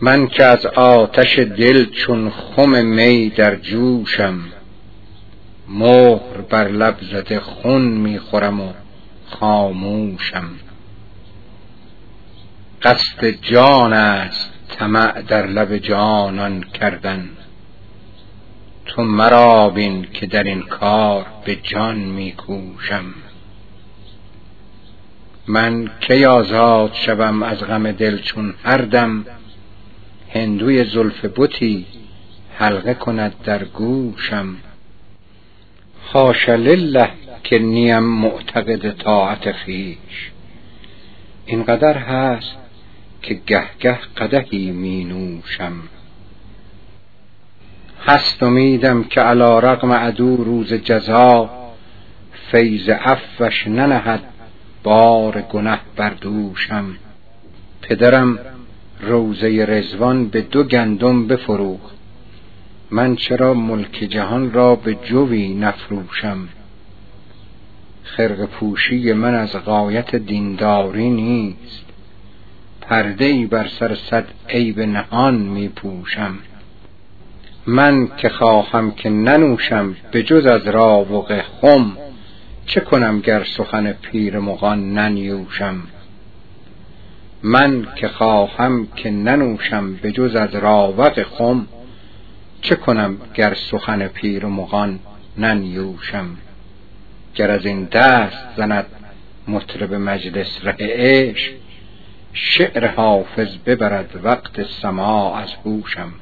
من که از آتش دل چون خم می در جوشم مهر بر لب زده خون می‌خورم و خاموشم. قصد جان است طمع در لب جانان کردن. تو مرا بین که در این کار به جان میکوشم من کی آزاد شوم از غم دل چون هر دم هندوی زلف بتی حلقه کند در گوشم. حاش لله که نیم معتقد طاعت خویش. اینقدر هست که گه گه قدحی می نوشم. هست امیدم که علا رغم عدو روز جزا فیض عفوش ننهد بار گنه بر دوشم. پدرم روزه رزوان به دو گندم بفروخت. من چرا ملک جهان را به جوی نفروشم؟ خرق پوشی من از غایت دینداری نیست. پرده ای بر سر صد عیب نهان می پوشم من که خواهم که ننوشم به جز از راوق خم چه کنم گر سخن پیر مغان ننیوشم؟ من که خواهم که ننوشم به جز از راوق خم چه کنم گر سخن پیر مغان ننیوشم؟ گر از این دست زند مطرب مجلس ره عشق شعر حافظ ببرد وقت سماع از هوشم.